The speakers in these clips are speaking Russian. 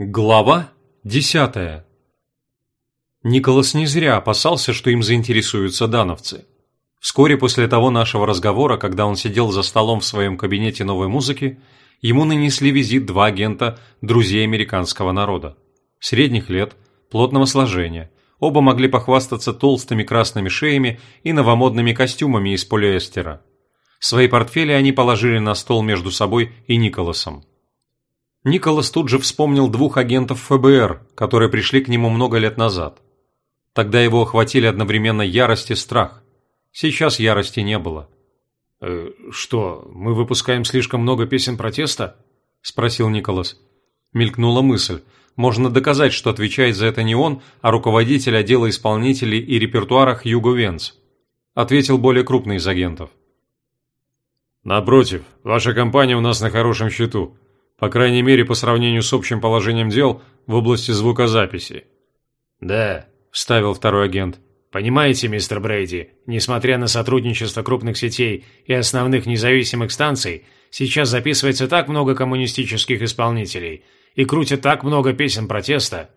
Глава десятая Николас не зря опасался, что им заинтересуются дановцы. Вскоре после того нашего разговора, когда он сидел за столом в своем кабинете новой музыки, ему нанесли визит два агента друзей американского народа. Средних лет, плотного сложения, оба могли похвастаться толстыми красными шеями и новомодными костюмами из полиэстера. Свои портфели они положили на стол между собой и Николасом. Николас тут же вспомнил двух агентов ФБР, которые пришли к нему много лет назад. Тогда его охватили одновременно ярость и страх. Сейчас ярости не было. «Э, «Что, мы выпускаем слишком много песен протеста?» – спросил Николас. Мелькнула мысль. Можно доказать, что отвечает за это не он, а руководитель отдела исполнителей и репертуара Хьюго Венц. Ответил более крупный из агентов. «Напротив, ваша компания у нас на хорошем счету. По крайней мере, по сравнению с общим положением дел в области звукозаписи. «Да», – вставил второй агент. «Понимаете, мистер Брейди, несмотря на сотрудничество крупных сетей и основных независимых станций, сейчас записывается так много коммунистических исполнителей и крутят так много песен протеста».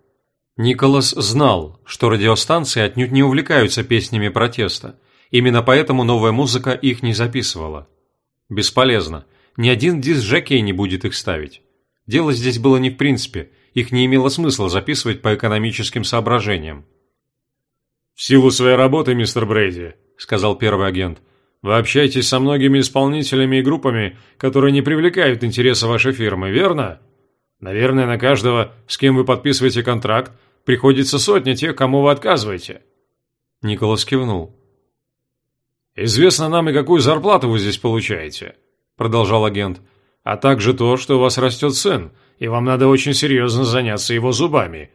Николас знал, что радиостанции отнюдь не увлекаются песнями протеста. Именно поэтому новая музыка их не записывала. Бесполезно ни один диск-жокей не будет их ставить. Дело здесь было не в принципе, их не имело смысла записывать по экономическим соображениям. «В силу своей работы, мистер Брейди», – сказал первый агент, – «вы общаетесь со многими исполнителями и группами, которые не привлекают интереса вашей фирмы, верно? Наверное, на каждого, с кем вы подписываете контракт, приходится сотня тех, кому вы отказываете». Николас кивнул. «Известно нам и какую зарплату вы здесь получаете продолжал агент, а также то, что у вас растет сын, и вам надо очень серьезно заняться его зубами.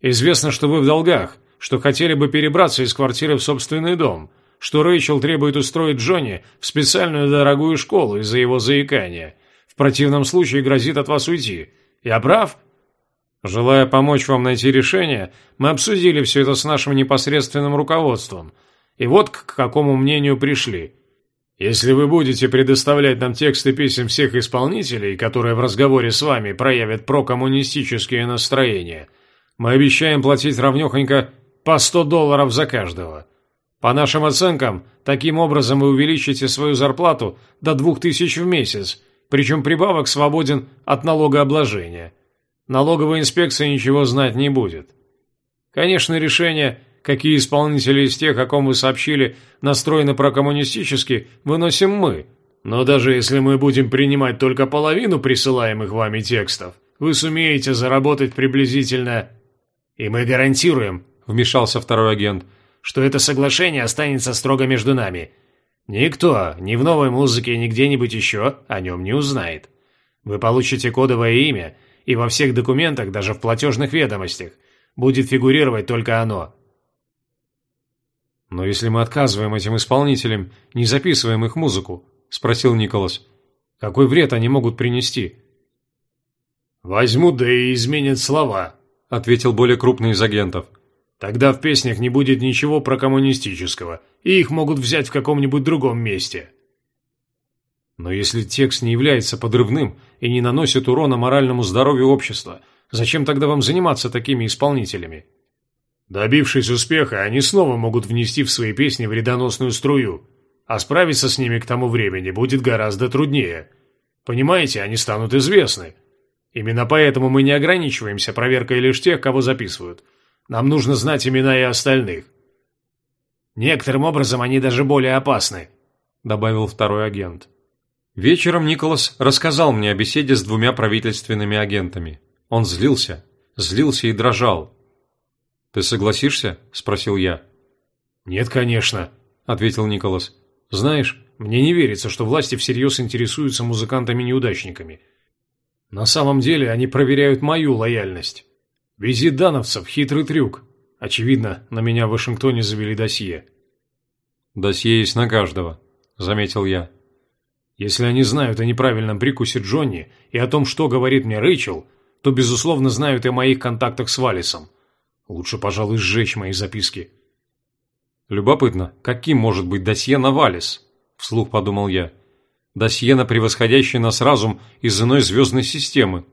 Известно, что вы в долгах, что хотели бы перебраться из квартиры в собственный дом, что Рэйчел требует устроить Джонни в специальную дорогую школу из-за его заикания. В противном случае грозит от вас уйти. Я прав? Желая помочь вам найти решение, мы обсудили все это с нашим непосредственным руководством. И вот к какому мнению пришли – если вы будете предоставлять нам тексты песен всех исполнителей, которые в разговоре с вами проявят прокоммунистические настроения, мы обещаем платить равнёхонько по 100 долларов за каждого. По нашим оценкам, таким образом вы увеличите свою зарплату до 2000 в месяц, причем прибавок свободен от налогообложения. Налоговая инспекция ничего знать не будет. Конечно, решение – какие исполнители из тех, о ком вы сообщили, настроены прокоммунистически, выносим мы. Но даже если мы будем принимать только половину присылаемых вами текстов, вы сумеете заработать приблизительно... И мы гарантируем, вмешался второй агент, что это соглашение останется строго между нами. Никто, ни в новой музыке, ни где-нибудь еще о нем не узнает. Вы получите кодовое имя, и во всех документах, даже в платежных ведомостях, будет фигурировать только оно. «Но если мы отказываем этим исполнителям, не записываем их музыку?» – спросил Николас. «Какой вред они могут принести?» «Возьмут да и изменят слова», – ответил более крупный из агентов. «Тогда в песнях не будет ничего про коммунистического, и их могут взять в каком-нибудь другом месте». «Но если текст не является подрывным и не наносит урона моральному здоровью общества, зачем тогда вам заниматься такими исполнителями?» Добившись успеха, они снова могут внести в свои песни вредоносную струю, а справиться с ними к тому времени будет гораздо труднее. Понимаете, они станут известны. Именно поэтому мы не ограничиваемся проверкой лишь тех, кого записывают. Нам нужно знать имена и остальных. Некоторым образом они даже более опасны, добавил второй агент. Вечером Николас рассказал мне о беседе с двумя правительственными агентами. Он злился, злился и дрожал, «Ты согласишься?» – спросил я. «Нет, конечно», – ответил Николас. «Знаешь, мне не верится, что власти всерьез интересуются музыкантами-неудачниками. На самом деле они проверяют мою лояльность. Визит дановцев – хитрый трюк. Очевидно, на меня в Вашингтоне завели досье». «Досье есть на каждого», – заметил я. «Если они знают о неправильном прикусе Джонни и о том, что говорит мне Рэйчел, то, безусловно, знают и о моих контактах с Валисом. Лучше, пожалуй, сжечь мои записки. Любопытно, каким может быть досье на Валис? Вслух подумал я. Досье на превосходящий нас разум из иной звездной системы.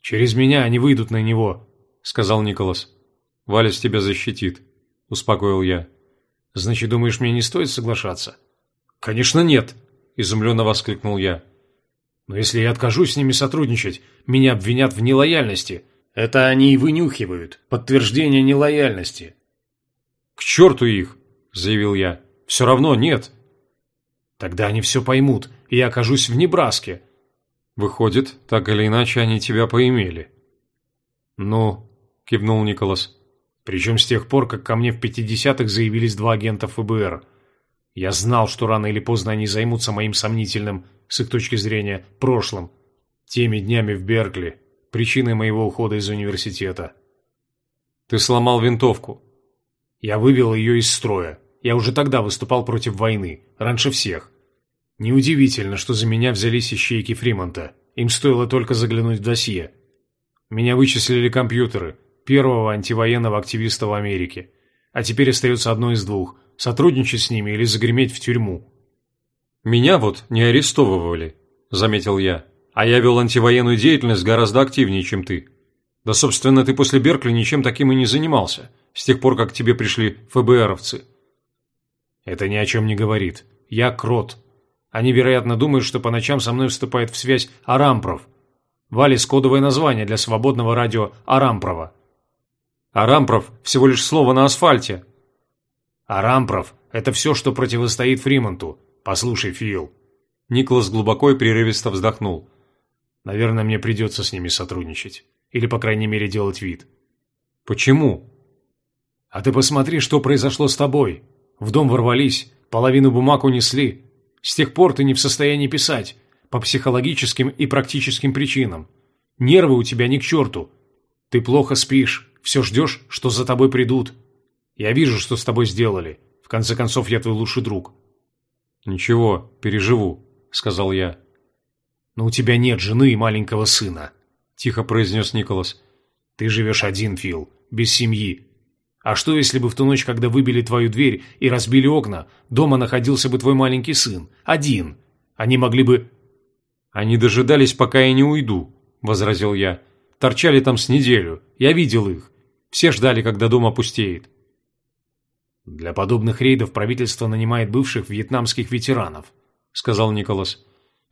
«Через меня они выйдут на него», — сказал Николас. «Валес тебя защитит», — успокоил я. «Значит, думаешь, мне не стоит соглашаться?» «Конечно нет», — изумленно воскликнул я. «Но если я откажусь с ними сотрудничать, меня обвинят в нелояльности. Это они и вынюхивают. Подтверждение нелояльности». «К черту их!» – заявил я. «Все равно нет». «Тогда они все поймут, и я окажусь в Небраске». «Выходит, так или иначе они тебя поимели». «Ну», – кивнул Николас. «Причем с тех пор, как ко мне в 50-х заявились два агента ФБР. Я знал, что рано или поздно они займутся моим сомнительным, с их точки зрения, прошлым. Теми днями в Беркли, причиной моего ухода из университета». «Ты сломал винтовку», я вывел ее из строя. Я уже тогда выступал против войны, раньше всех. Неудивительно, что за меня взялись ищейки Фримонта. Им стоило только заглянуть в досье. Меня вычислили компьютеры, первого антивоенного активиста в Америке. А теперь остается одно из двух – сотрудничать с ними или загреметь в тюрьму. «Меня вот не арестовывали», – заметил я. «А я вел антивоенную деятельность гораздо активнее, чем ты. Да, собственно, ты после Беркли ничем таким и не занимался» с тех пор, как к тебе пришли ФБРовцы. Это ни о чем не говорит. Я крот. Они, вероятно, думают, что по ночам со мной вступает в связь Арампров. Валис – кодовое название для свободного радио Арампрова. Арампров – всего лишь слово на асфальте. Арампров – это все, что противостоит Фримонту. Послушай, Фил. Николас глубоко и прерывисто вздохнул. Наверное, мне придется с ними сотрудничать. Или, по крайней мере, делать вид. Почему? А ты посмотри, что произошло с тобой. В дом ворвались, половину бумаг унесли. С тех пор ты не в состоянии писать, по психологическим и практическим причинам. Нервы у тебя ни к черту. Ты плохо спишь, все ждешь, что за тобой придут. Я вижу, что с тобой сделали. В конце концов, я твой лучший друг». «Ничего, переживу», — сказал я. «Но у тебя нет жены и маленького сына», — тихо произнес Николас. «Ты живешь один, Фил, без семьи. А что, если бы в ту ночь, когда выбили твою дверь и разбили окна, дома находился бы твой маленький сын? Один. Они могли бы...» «Они дожидались, пока я не уйду», — возразил я. «Торчали там с неделю. Я видел их. Все ждали, когда дом опустеет». «Для подобных рейдов правительство нанимает бывших вьетнамских ветеранов», — сказал Николас.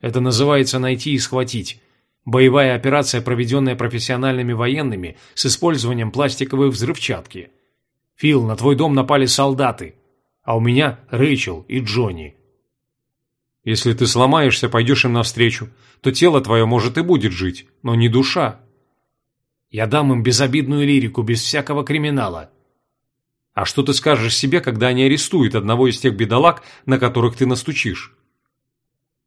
«Это называется найти и схватить. Боевая операция, проведенная профессиональными военными с использованием пластиковой взрывчатки». Фил, на твой дом напали солдаты, а у меня Рэйчел и Джонни. Если ты сломаешься, пойдешь им навстречу, то тело твое может и будет жить, но не душа. Я дам им безобидную лирику, без всякого криминала. А что ты скажешь себе, когда они арестуют одного из тех бедолаг, на которых ты настучишь?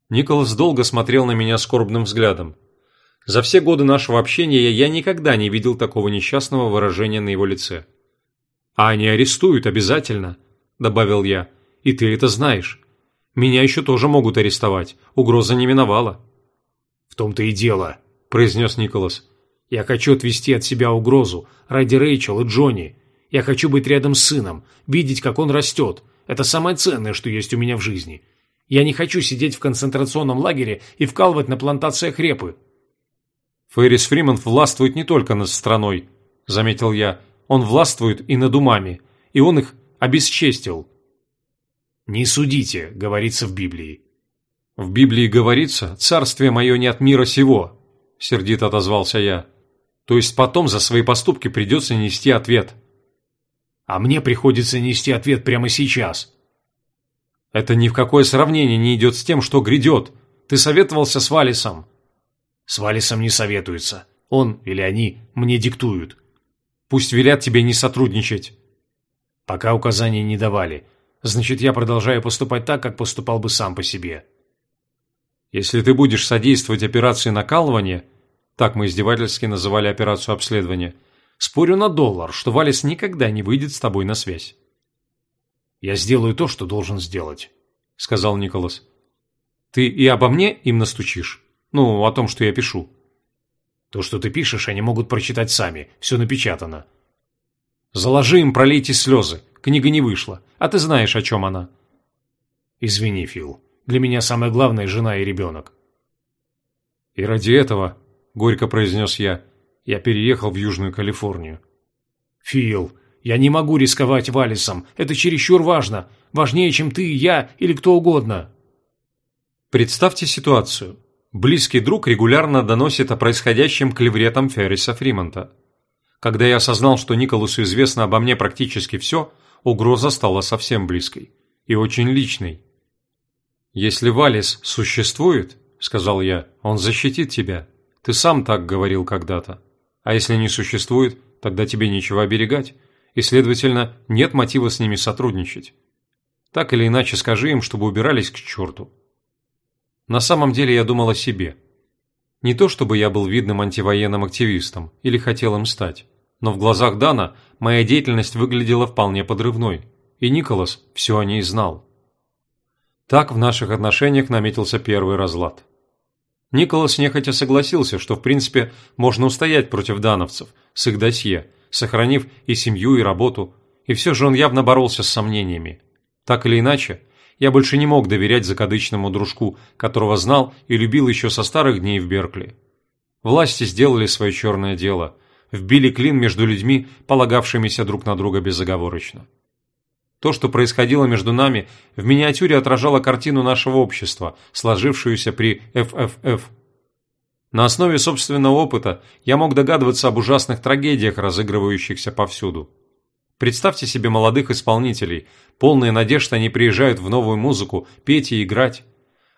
Николас долго смотрел на меня скорбным взглядом. За все годы нашего общения я никогда не видел такого несчастного выражения на его лице. «А они арестуют обязательно», – добавил я. «И ты это знаешь. Меня еще тоже могут арестовать. Угроза не миновала». «В том-то и дело», – произнес Николас. «Я хочу отвести от себя угрозу ради Рэйчел и Джонни. Я хочу быть рядом с сыном, видеть, как он растет. Это самое ценное, что есть у меня в жизни. Я не хочу сидеть в концентрационном лагере и вкалывать на плантациях репы». «Феррис Фриман властвует не только над страной», – заметил я, он властвует и над умами, и он их обесчестил. «Не судите», — говорится в Библии. «В Библии говорится, царствие мое не от мира сего», — сердито отозвался я. «То есть потом за свои поступки придется нести ответ». «А мне приходится нести ответ прямо сейчас». «Это ни в какое сравнение не идет с тем, что грядет. Ты советовался с Валисом». «С Валисом не советуются. Он или они мне диктуют. Пусть велят тебе не сотрудничать». «Пока указаний не давали. Значит, я продолжаю поступать так, как поступал бы сам по себе». «Если ты будешь содействовать операции накалывания, так мы издевательски называли операцию обследования, спорю на доллар, что Валис никогда не выйдет с тобой на связь». «Я сделаю то, что должен сделать», — сказал Николас. «Ты и обо мне им настучишь? Ну, о том, что я пишу?» То, что ты пишешь, они могут прочитать сами. Все напечатано. Заложи им, пролейте слезы. Книга не вышла. А ты знаешь, о чем она. Извини, Фил. Для меня самое главное – жена и ребенок. И ради этого, горько произнес я, Я переехал в Южную Калифорнию. Фил, я не могу рисковать Валисом. Это чересчур важно. Важнее, чем ты, я или кто угодно. Представьте ситуацию. Близкий друг регулярно доносит о происходящем клевретам Ферриса Фримонта. Когда я осознал, что Николасу известно обо мне практически все, угроза стала совсем близкой и очень личной. «Если Валис существует, — сказал я, — он защитит тебя. Ты сам так говорил когда-то. А если не существует, тогда тебе нечего оберегать, и, следовательно, нет мотива с ними сотрудничать. Так или иначе скажи им, чтобы убирались к черту». На самом деле я думал о себе. Не то чтобы я был видным антивоенным активистом или хотел им стать, но в глазах Дана моя деятельность выглядела вполне подрывной, и Николас все о ней знал. Так в наших отношениях наметился первый разлад. Николас нехотя согласился, что в принципе можно устоять против дановцев с их досье, сохранив и семью, и работу, и все же он явно боролся с сомнениями. Так или иначе, я больше не мог доверять закадычному дружку, которого знал и любил еще со старых дней в Беркли. Власти сделали свое черное дело, вбили клин между людьми, полагавшимися друг на друга безоговорочно. То, что происходило между нами, в миниатюре отражало картину нашего общества, сложившуюся при ФФФ. На основе собственного опыта я мог догадываться об ужасных трагедиях, разыгрывающихся повсюду. Представьте себе молодых исполнителей, полные надежд они приезжают в новую музыку, петь и играть.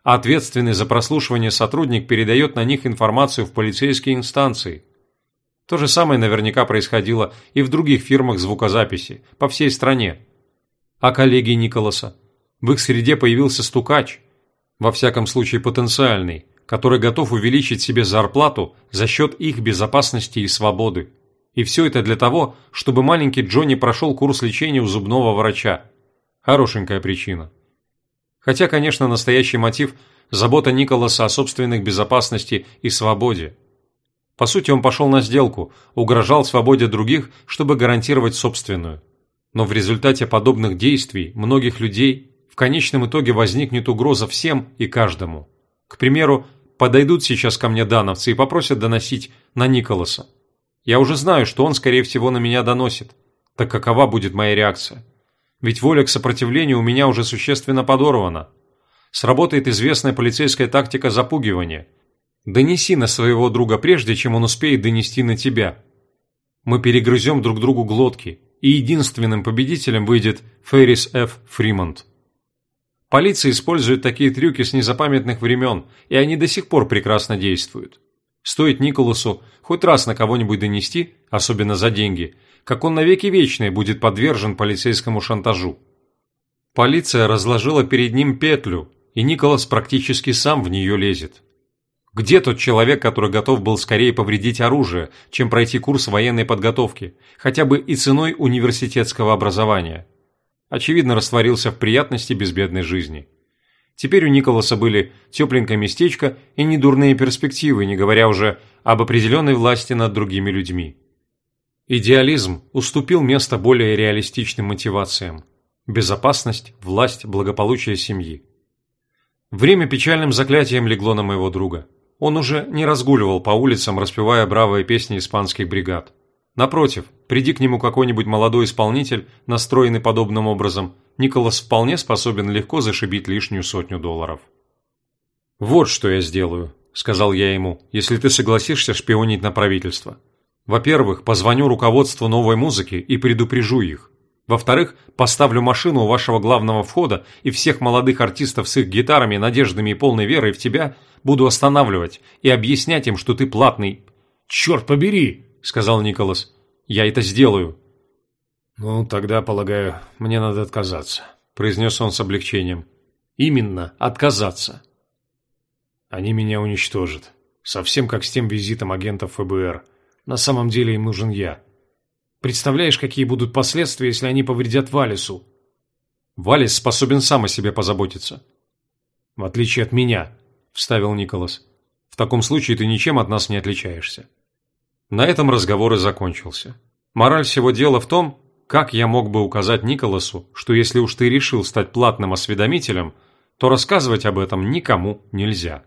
А ответственный за прослушивание сотрудник передает на них информацию в полицейские инстанции. То же самое наверняка происходило и в других фирмах звукозаписи, по всей стране. А коллеги Николаса? В их среде появился стукач, во всяком случае потенциальный, который готов увеличить себе зарплату за счет их безопасности и свободы. И все это для того, чтобы маленький Джонни прошел курс лечения у зубного врача. Хорошенькая причина. Хотя, конечно, настоящий мотив – забота Николаса о собственных безопасности и свободе. По сути, он пошел на сделку, угрожал свободе других, чтобы гарантировать собственную. Но в результате подобных действий многих людей в конечном итоге возникнет угроза всем и каждому. К примеру, подойдут сейчас ко мне дановцы и попросят доносить на Николаса. Я уже знаю, что он, скорее всего, на меня доносит. Так какова будет моя реакция? Ведь воля к сопротивлению у меня уже существенно подорвана. Сработает известная полицейская тактика запугивания. Донеси на своего друга прежде, чем он успеет донести на тебя. Мы перегрызем друг другу глотки, и единственным победителем выйдет Феррис Ф. Фримонт. Полиция использует такие трюки с незапамятных времен, и они до сих пор прекрасно действуют. Стоит Николасу хоть раз на кого-нибудь донести, особенно за деньги, как он навеки вечный будет подвержен полицейскому шантажу. Полиция разложила перед ним петлю, и Николас практически сам в нее лезет. Где тот человек, который готов был скорее повредить оружие, чем пройти курс военной подготовки, хотя бы и ценой университетского образования? Очевидно, растворился в приятности безбедной жизни. Теперь у Николаса были тепленькое местечко и недурные перспективы, не говоря уже об определенной власти над другими людьми. Идеализм уступил место более реалистичным мотивациям. Безопасность, власть, благополучие семьи. Время печальным заклятием легло на моего друга. Он уже не разгуливал по улицам, распевая бравые песни испанских бригад. Напротив, приди к нему какой-нибудь молодой исполнитель, настроенный подобным образом – Николас вполне способен легко зашибить лишнюю сотню долларов. «Вот что я сделаю», – сказал я ему, – «если ты согласишься шпионить на правительство. Во-первых, позвоню руководству новой музыки и предупрежу их. Во-вторых, поставлю машину у вашего главного входа и всех молодых артистов с их гитарами, надеждами и полной верой в тебя буду останавливать и объяснять им, что ты платный». «Черт побери!» – сказал Николас. «Я это сделаю», «Ну, тогда, полагаю, мне надо отказаться», – произнес он с облегчением. «Именно, отказаться». «Они меня уничтожат. Совсем как с тем визитом агентов ФБР. На самом деле им нужен я. Представляешь, какие будут последствия, если они повредят Валису?» «Валис способен сам о себе позаботиться». «В отличие от меня», – вставил Николас. «В таком случае ты ничем от нас не отличаешься». На этом разговор и закончился. Мораль всего дела в том, как я мог бы указать Николасу, что если уж ты решил стать платным осведомителем, то рассказывать об этом никому нельзя?